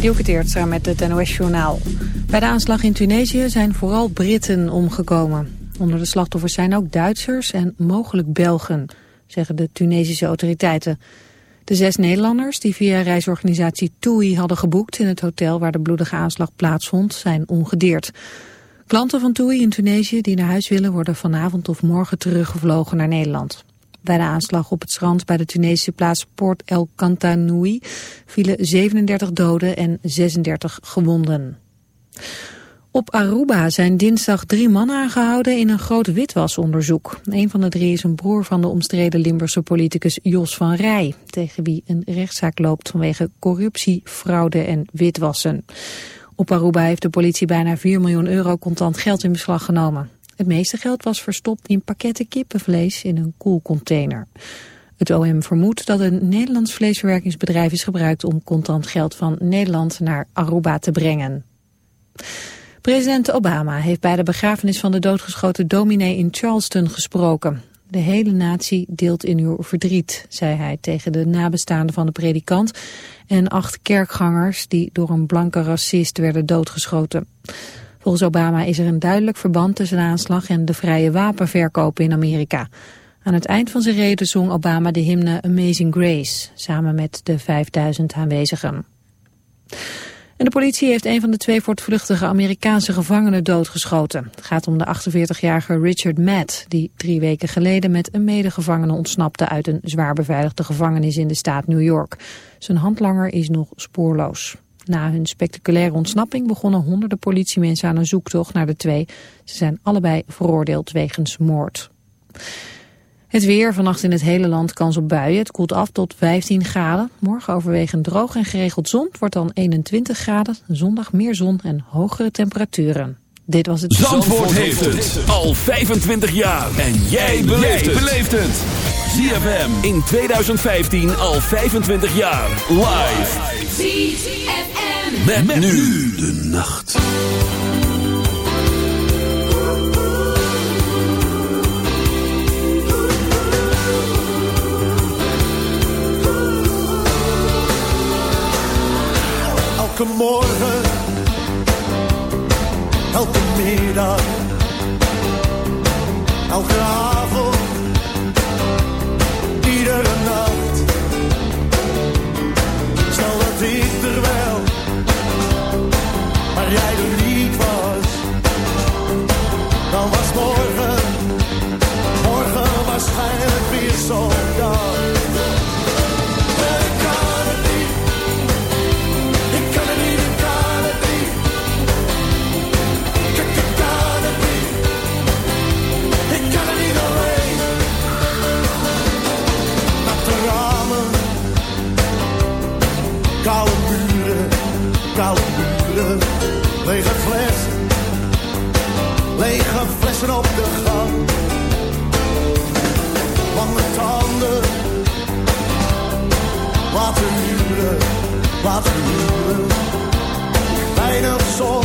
Dielke Teertstra met het NOS-journaal. Bij de aanslag in Tunesië zijn vooral Britten omgekomen. Onder de slachtoffers zijn ook Duitsers en mogelijk Belgen, zeggen de Tunesische autoriteiten. De zes Nederlanders die via reisorganisatie TUI hadden geboekt in het hotel waar de bloedige aanslag plaatsvond, zijn ongedeerd. Klanten van TUI in Tunesië die naar huis willen worden vanavond of morgen teruggevlogen naar Nederland. Bij de aanslag op het strand bij de Tunesische plaats Port El Kantanoui vielen 37 doden en 36 gewonden. Op Aruba zijn dinsdag drie mannen aangehouden in een groot witwasonderzoek. Een van de drie is een broer van de omstreden Limburgse politicus Jos van Rij, tegen wie een rechtszaak loopt vanwege corruptie, fraude en witwassen. Op Aruba heeft de politie bijna 4 miljoen euro contant geld in beslag genomen. Het meeste geld was verstopt in pakketten kippenvlees in een koelcontainer. Het OM vermoedt dat een Nederlands vleesverwerkingsbedrijf is gebruikt om contant geld van Nederland naar Aruba te brengen. President Obama heeft bij de begrafenis van de doodgeschoten dominee in Charleston gesproken. De hele natie deelt in uw verdriet, zei hij tegen de nabestaanden van de predikant en acht kerkgangers die door een blanke racist werden doodgeschoten. Volgens Obama is er een duidelijk verband tussen de aanslag en de vrije wapenverkopen in Amerika. Aan het eind van zijn reden zong Obama de hymne Amazing Grace, samen met de 5000 aanwezigen. En de politie heeft een van de twee voortvluchtige Amerikaanse gevangenen doodgeschoten. Het gaat om de 48-jarige Richard Matt, die drie weken geleden met een medegevangene ontsnapte uit een zwaar beveiligde gevangenis in de staat New York. Zijn handlanger is nog spoorloos. Na hun spectaculaire ontsnapping begonnen honderden politiemensen aan een zoektocht naar de twee. Ze zijn allebei veroordeeld wegens moord. Het weer, vannacht in het hele land kans op buien. Het koelt af tot 15 graden. Morgen overwegend droog en geregeld zon. Het wordt dan 21 graden. Zondag meer zon en hogere temperaturen. Dit was het... Zandvoort, heeft het al 25 jaar. En jij beleeft het. ZFM in 2015 al 25 jaar. Live. ZFM. Met, met nu de nacht. Elke morgen, elke middag, elke avond, Dat ik er wel, maar jij er niet was. Dan was morgen, flessen op de gang. Lange tanden, laten huren, laten huren. Weinig zon,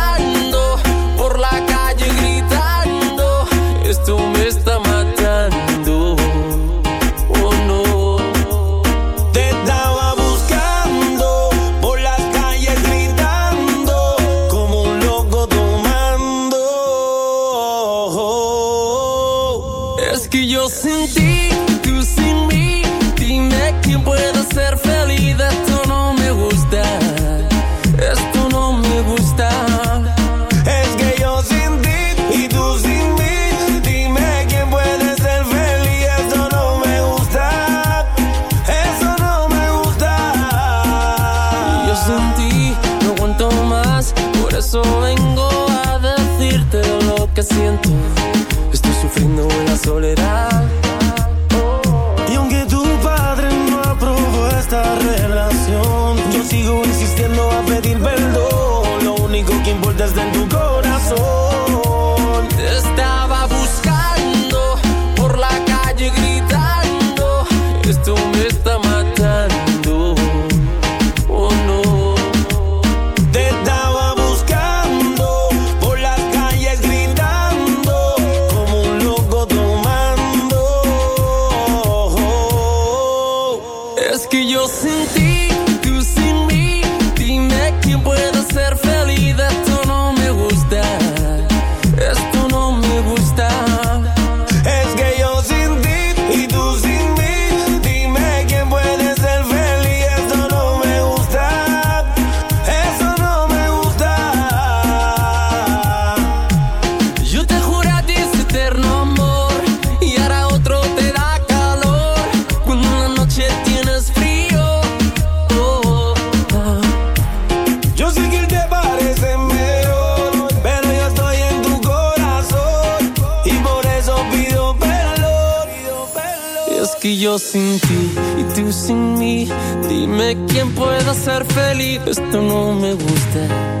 ser feliz. Esto no me gusta.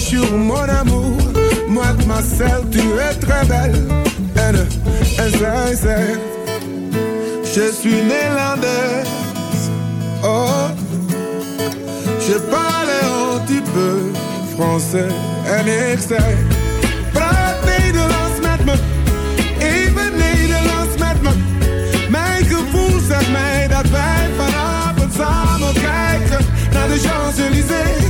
sur mon amour. Moi de ma selle, tu es très belle. N, S, S, Je suis néerlandaise. Oh, je parle un petit peu français. En ik de praat Nederlands met me. Even Nederlands met me. Mijn gevoel zegt mij dat A vanavond samen kijken naar de Champs-Élysées.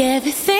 everything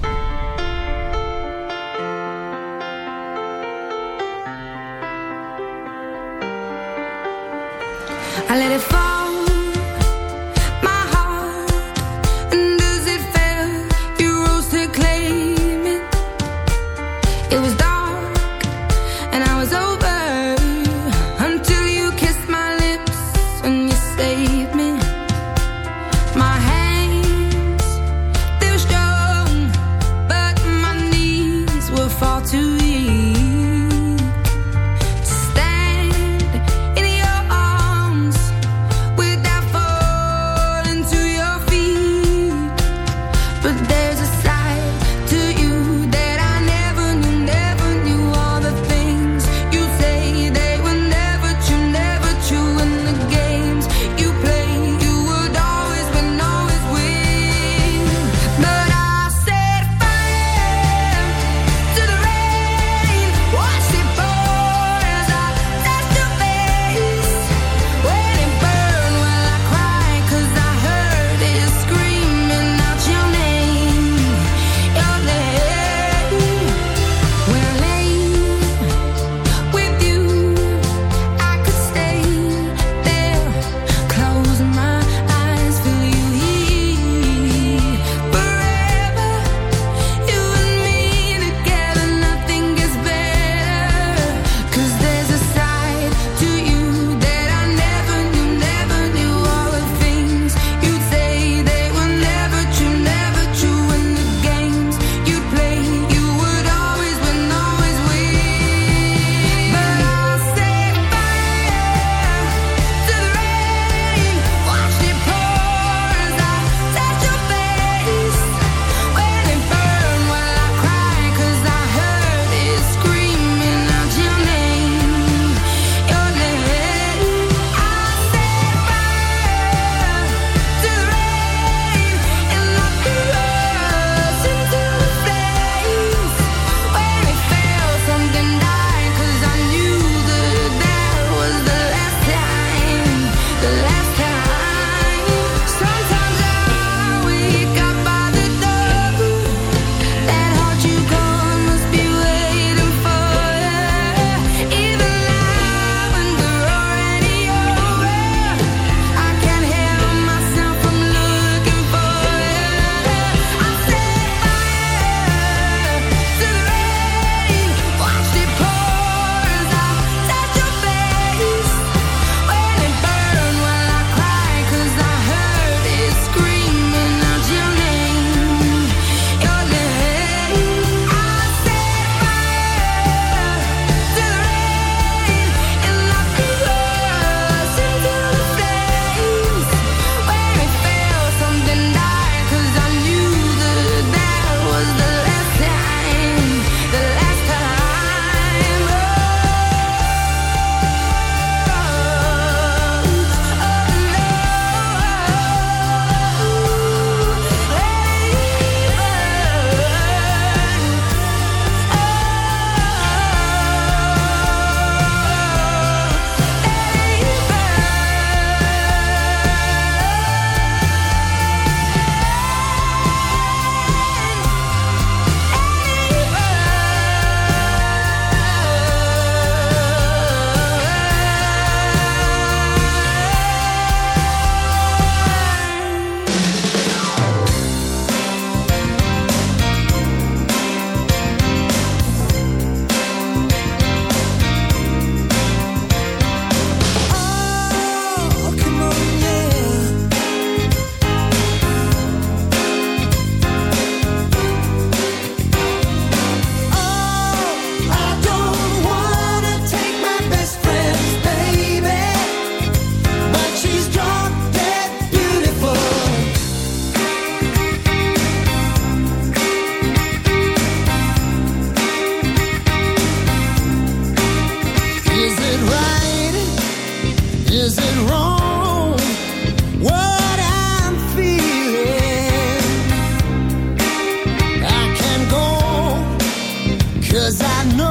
Cause I know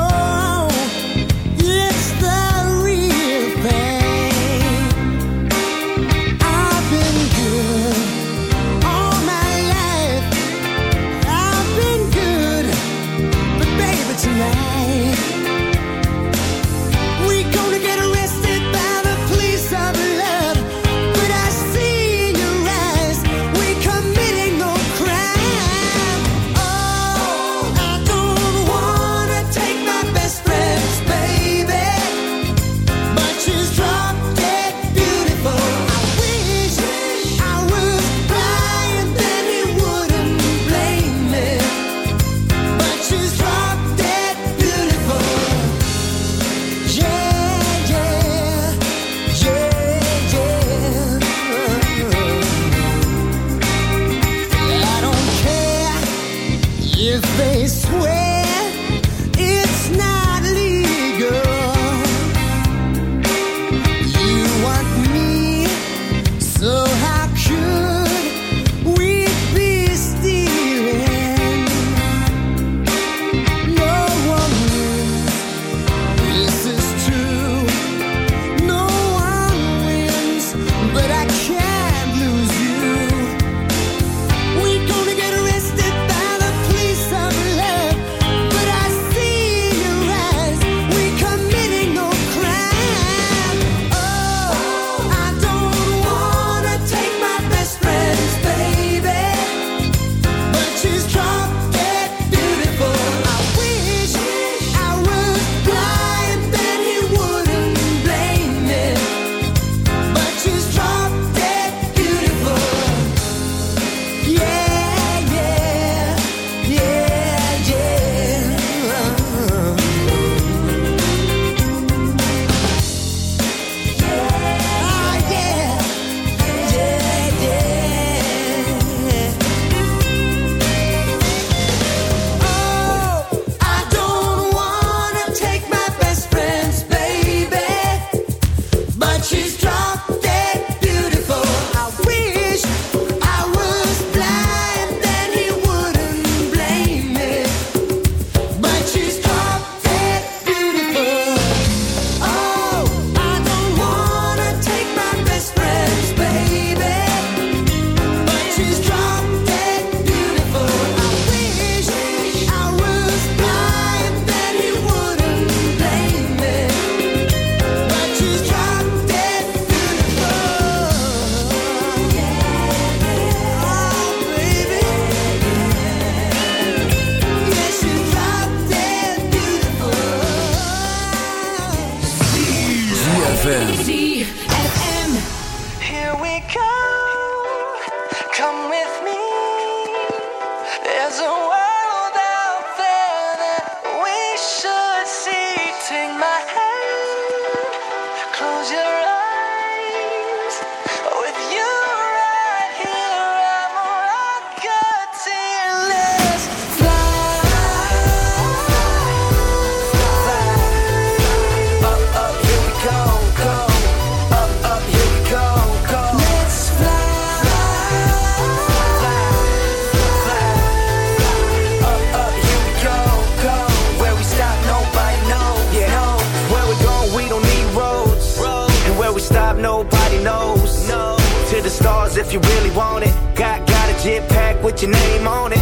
you really want it. Got, got a jet pack with your name on it.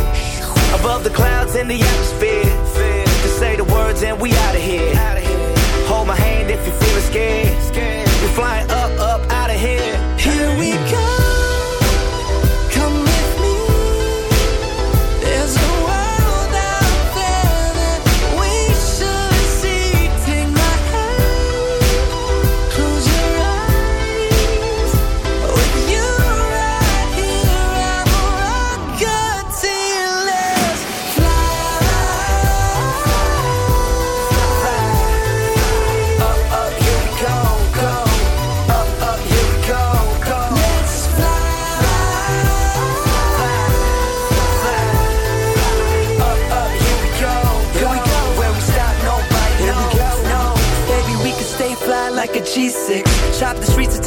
Above the clouds in the atmosphere. Just say the words and we out of here. Hold my hand if you're feeling scared. You're flying up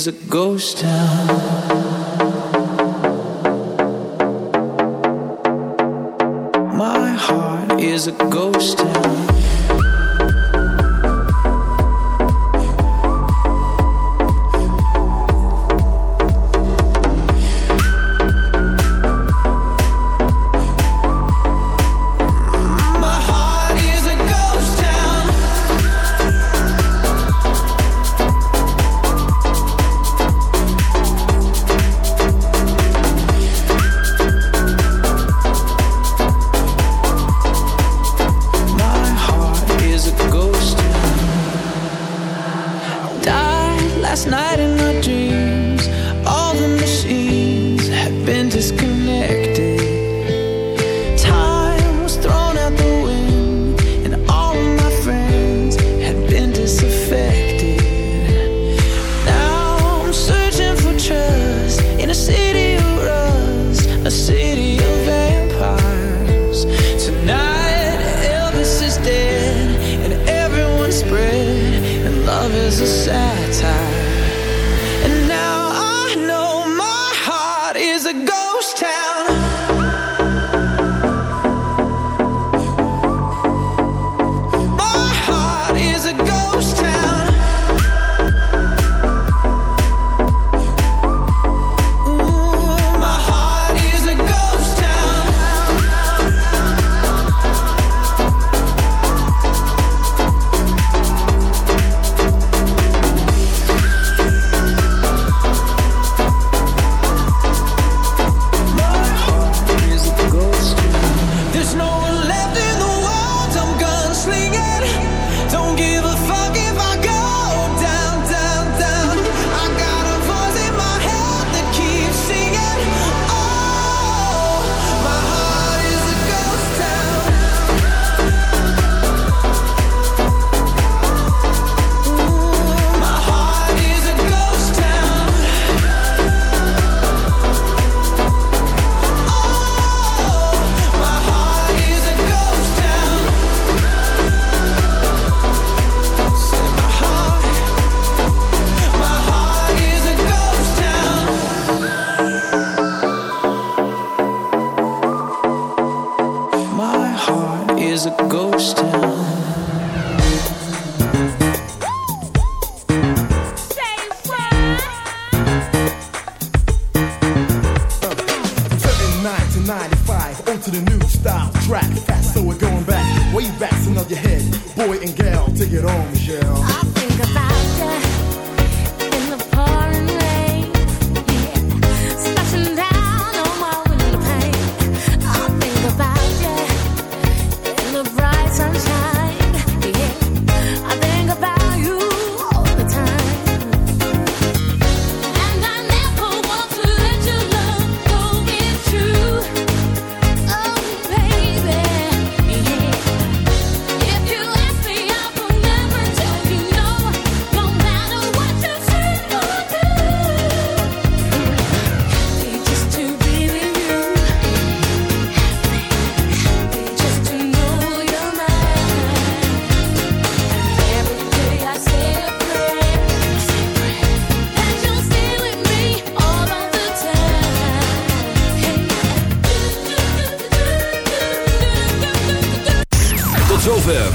is a ghost town.